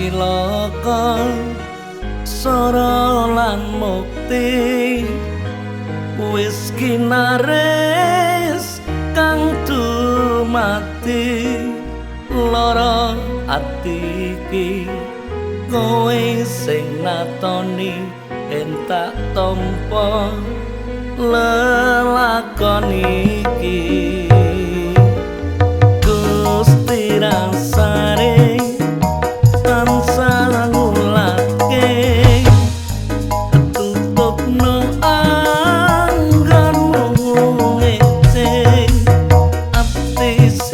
cilaka sora lan mukti. Wis kinares kang mati lara ati iki kowe sing natoni entak tompo lelakon iki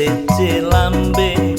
cece lambe.